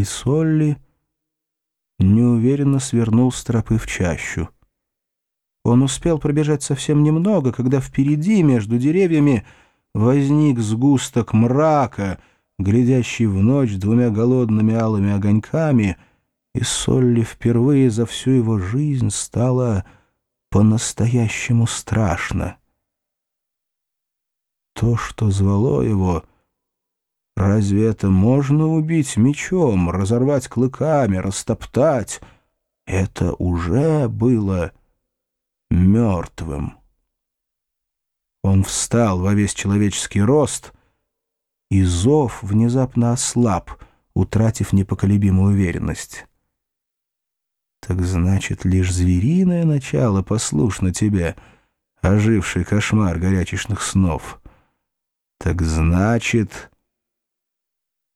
и Солли неуверенно свернул с тропы в чащу. Он успел пробежать совсем немного, когда впереди, между деревьями, возник сгусток мрака, глядящий в ночь двумя голодными алыми огоньками, и Солли впервые за всю его жизнь стало по-настоящему страшно. То, что звало его, разве это можно убить мечом, разорвать клыками, растоптать? Это уже было мертвым. Он встал во весь человеческий рост, и зов внезапно ослаб, утратив непоколебимую уверенность. Так значит, лишь звериное начало послушно тебе, оживший кошмар горячечных снов. Так значит...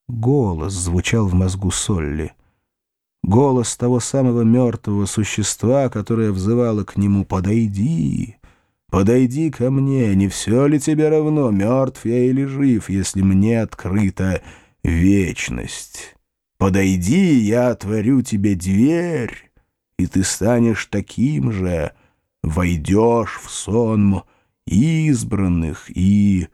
Голос звучал в мозгу Солли. Голос того самого мертвого существа, которое взывало к нему «Подойди! Подойди ко мне! Не все ли тебе равно, мертв я или жив, если мне открыта вечность? Подойди, я отворю тебе дверь, и ты станешь таким же, войдешь в сон избранных и...»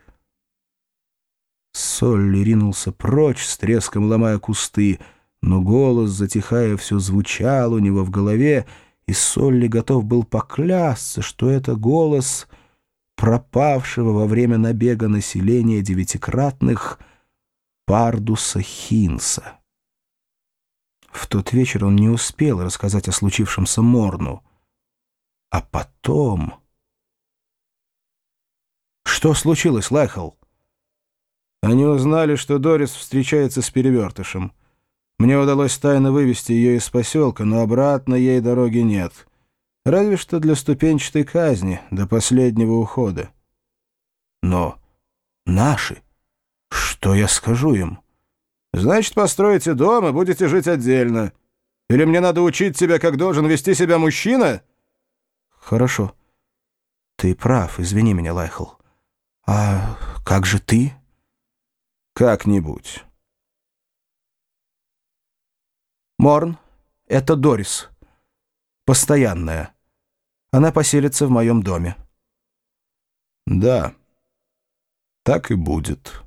Солли ринулся прочь, с треском ломая кусты, но голос, затихая, все звучал у него в голове, и Солли готов был поклясться, что это голос пропавшего во время набега населения девятикратных Пардуса Хинса. В тот вечер он не успел рассказать о случившемся Морну. А потом... «Что случилось, Лайхл?» Они узнали, что Дорис встречается с перевертышем. Мне удалось тайно вывести ее из поселка, но обратно ей дороги нет. Разве что для ступенчатой казни, до последнего ухода. Но наши? Что я скажу им? Значит, построите дом и будете жить отдельно. Или мне надо учить тебя, как должен вести себя мужчина? Хорошо. Ты прав, извини меня, Лайхл. А как же ты? Как-нибудь. Морн — это Дорис. Постоянная. Она поселится в моем доме. Да, так и будет.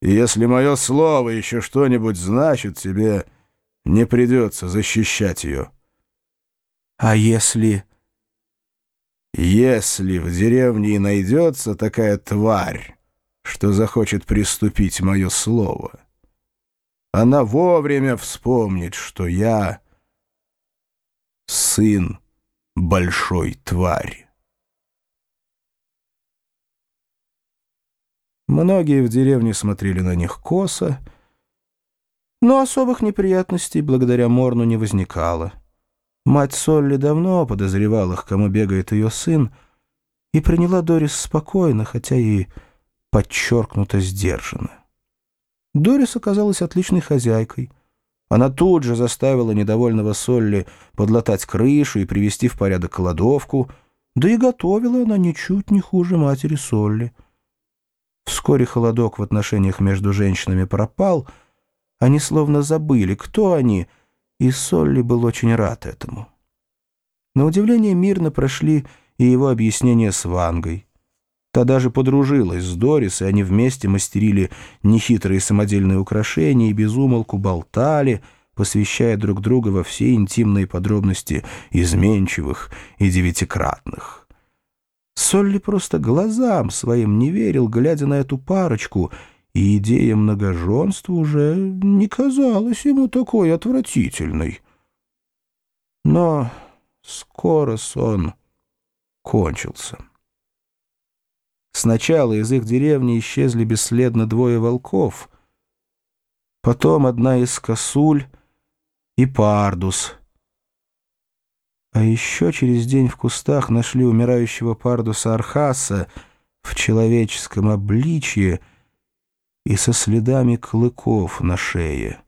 И если мое слово еще что-нибудь значит, тебе не придется защищать ее. А если... Если в деревне найдется такая тварь, что захочет приступить мое слово она вовремя вспомнит, что я сын большой твари. Многие в деревне смотрели на них косо, но особых неприятностей благодаря Морну не возникало. Мать Солли давно подозревала, к кому бегает ее сын, и приняла Дорис спокойно, хотя и подчеркнуто сдержанно. Дорис оказалась отличной хозяйкой. Она тут же заставила недовольного Солли подлатать крышу и привести в порядок кладовку, да и готовила она ничуть не хуже матери Солли. Вскоре холодок в отношениях между женщинами пропал, они словно забыли, кто они, и Солли был очень рад этому. На удивление мирно прошли и его объяснения с Вангой. Та даже подружилась с Дорис, и они вместе мастерили нехитрые самодельные украшения и безумолку болтали, посвящая друг друга во все интимные подробности изменчивых и девятикратных. Солли просто глазам своим не верил, глядя на эту парочку, и идея многоженства уже не казалась ему такой отвратительной. Но скоро сон кончился. Сначала из их деревни исчезли бесследно двое волков, потом одна из косуль и пардус. А еще через день в кустах нашли умирающего пардуса Архаса в человеческом обличье и со следами клыков на шее.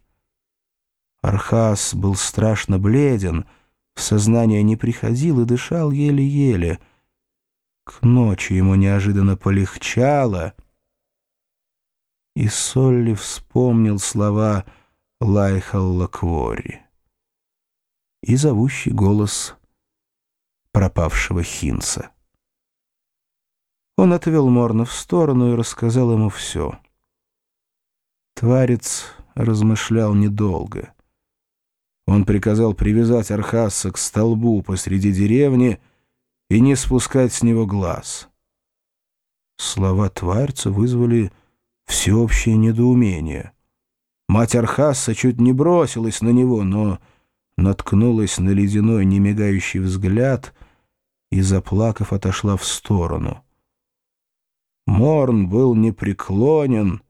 Архас был страшно бледен, в сознание не приходил и дышал еле-еле — к ночи ему неожиданно полегчало, и Солли вспомнил слова Лайхалла Квори и зовущий голос пропавшего Хинца. Он отвел Морна в сторону и рассказал ему все. Тварец размышлял недолго. Он приказал привязать Архаса к столбу посреди деревни и не спускать с него глаз. Слова Тварца вызвали всеобщее недоумение. Мать Архаса чуть не бросилась на него, но наткнулась на ледяной немигающий взгляд и, заплакав, отошла в сторону — Морн был непреклонен,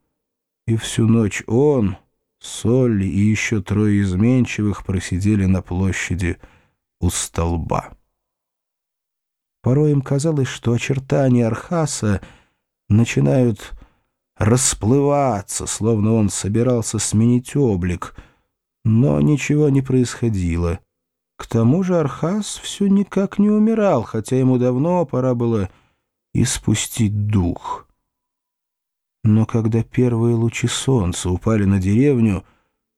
и всю ночь он, Солли и еще трое изменчивых просидели на площади у столба. Порой им казалось, что очертания Архаса начинают расплываться, словно он собирался сменить облик, но ничего не происходило. К тому же Архас все никак не умирал, хотя ему давно пора было и спустить дух. Но когда первые лучи солнца упали на деревню,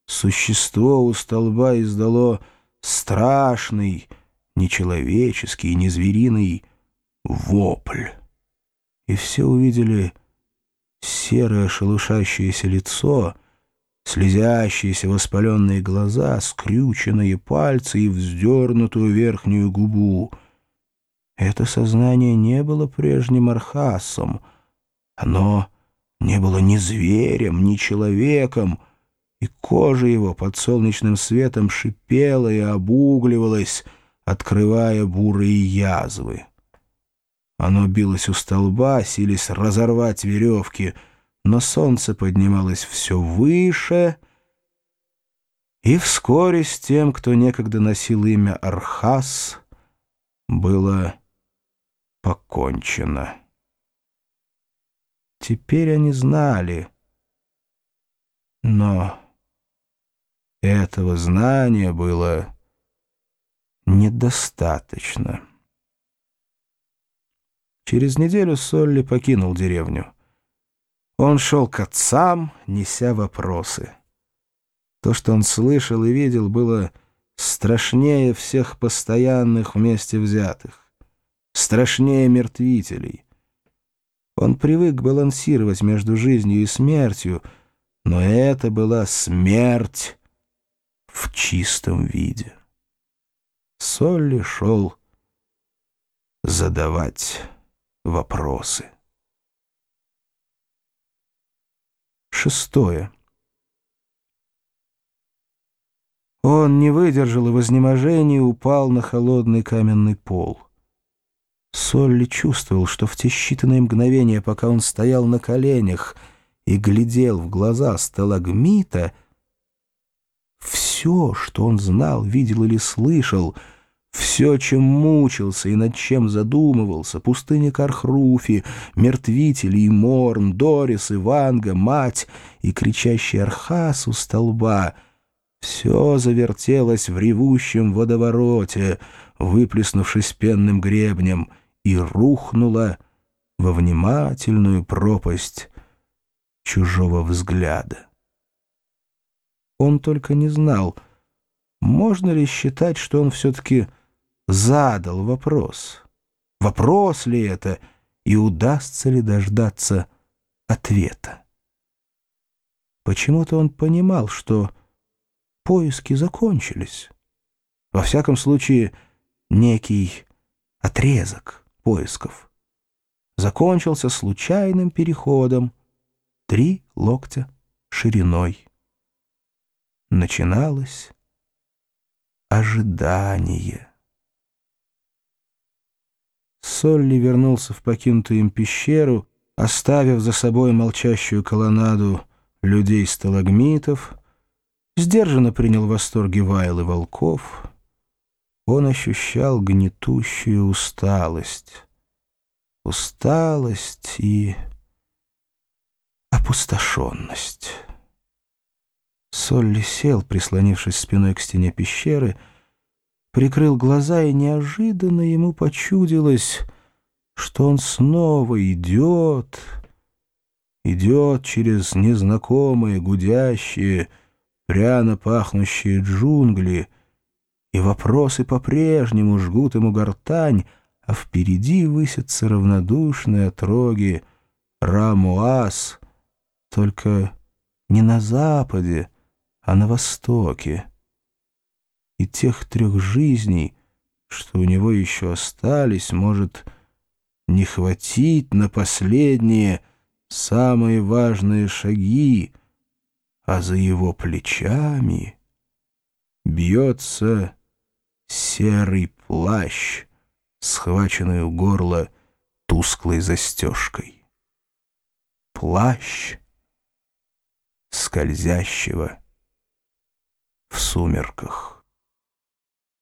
существо у столба издало страшный, нечеловеческий, незвериный вопль. И все увидели серое шелушащееся лицо, слезящиеся воспаленные глаза, скрюченные пальцы и вздернутую верхнюю губу — это сознание не было прежним Архасом. Оно не было ни зверем, ни человеком, и кожа его под солнечным светом шипела и обугливалась, открывая бурые язвы. Оно билось у столба, сились разорвать веревки, но солнце поднималось все выше, и вскоре с тем, кто некогда носил имя Архас, было покончено. Теперь они знали, но этого знания было недостаточно. Через неделю Солли покинул деревню. Он шел к отцам, неся вопросы. То, что он слышал и видел, было страшнее всех постоянных вместе взятых страшнее мертвителей. Он привык балансировать между жизнью и смертью, но это была смерть в чистом виде. Солли шел задавать вопросы. Шестое. Он не выдержал и в изнеможении упал на холодный каменный пол. Солли чувствовал, что в те считанные мгновения, пока он стоял на коленях и глядел в глаза сталагмита, все, что он знал, видел или слышал, все, чем мучился и над чем задумывался, пустыня Кархруфи, мертвители и Морн, Дорис и Ванга, мать и кричащий Архас у столба — все завертелось в ревущем водовороте, выплеснувшись пенным гребнем, и рухнуло во внимательную пропасть чужого взгляда. Он только не знал, можно ли считать, что он все-таки задал вопрос. Вопрос ли это, и удастся ли дождаться ответа? Почему-то он понимал, что поиски закончились. Во всяком случае, некий отрезок поисков закончился случайным переходом три локтя шириной. Начиналось ожидание. Солли вернулся в покинутую им пещеру, оставив за собой молчащую колоннаду людей-сталагмитов, сдержанно принял восторги Вайл и Волков. Он ощущал гнетущую усталость. Усталость и опустошенность. Солли сел, прислонившись спиной к стене пещеры, прикрыл глаза, и неожиданно ему почудилось, что он снова идет, идет через незнакомые, гудящие, пряно пахнущие джунгли, и вопросы по-прежнему жгут ему гортань, а впереди высятся равнодушные отроги Рамуас, только не на западе, а на востоке. И тех трех жизней, что у него еще остались, может не хватить на последние самые важные шаги, а за его плечами бьется серый плащ, схваченный у горла тусклой застежкой. Плащ скользящего в сумерках.